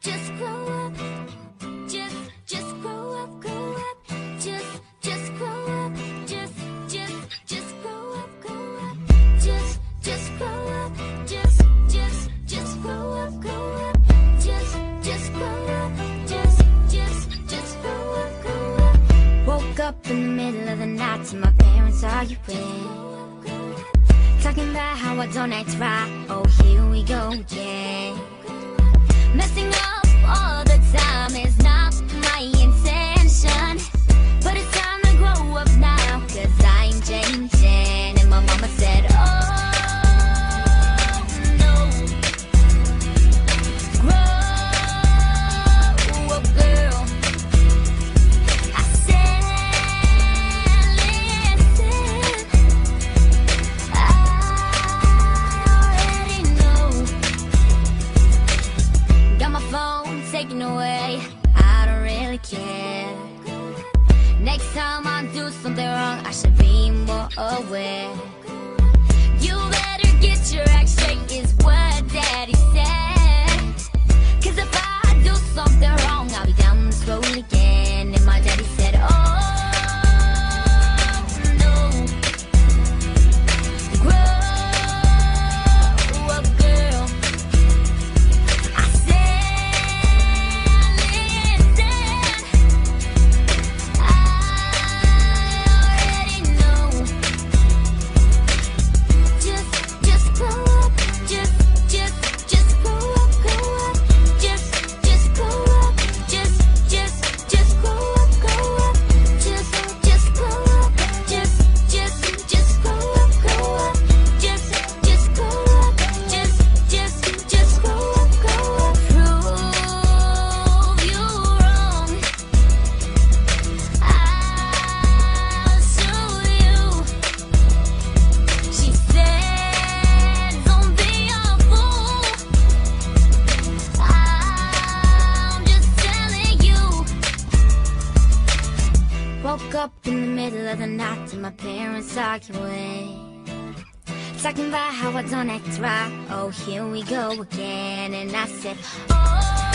just grow up. Just, just grow up, grow up. Just, just grow up. Just, just, just grow up, grow up. Just, just grow up. Just, just, just grow up, grow up. Just, just grow up. Just, just, just grow up, grow up. Woke up in the middle of the night to my parents arguing. Talking about how I don't act right. Oh, here we go again. Taken away. I don't really care. Next time I do something wrong, I should be more aware. You better get your act straight, is what up in the middle of the night to my parents arguing. Talking about how I don't act right. Oh, here we go again. And I said, Oh,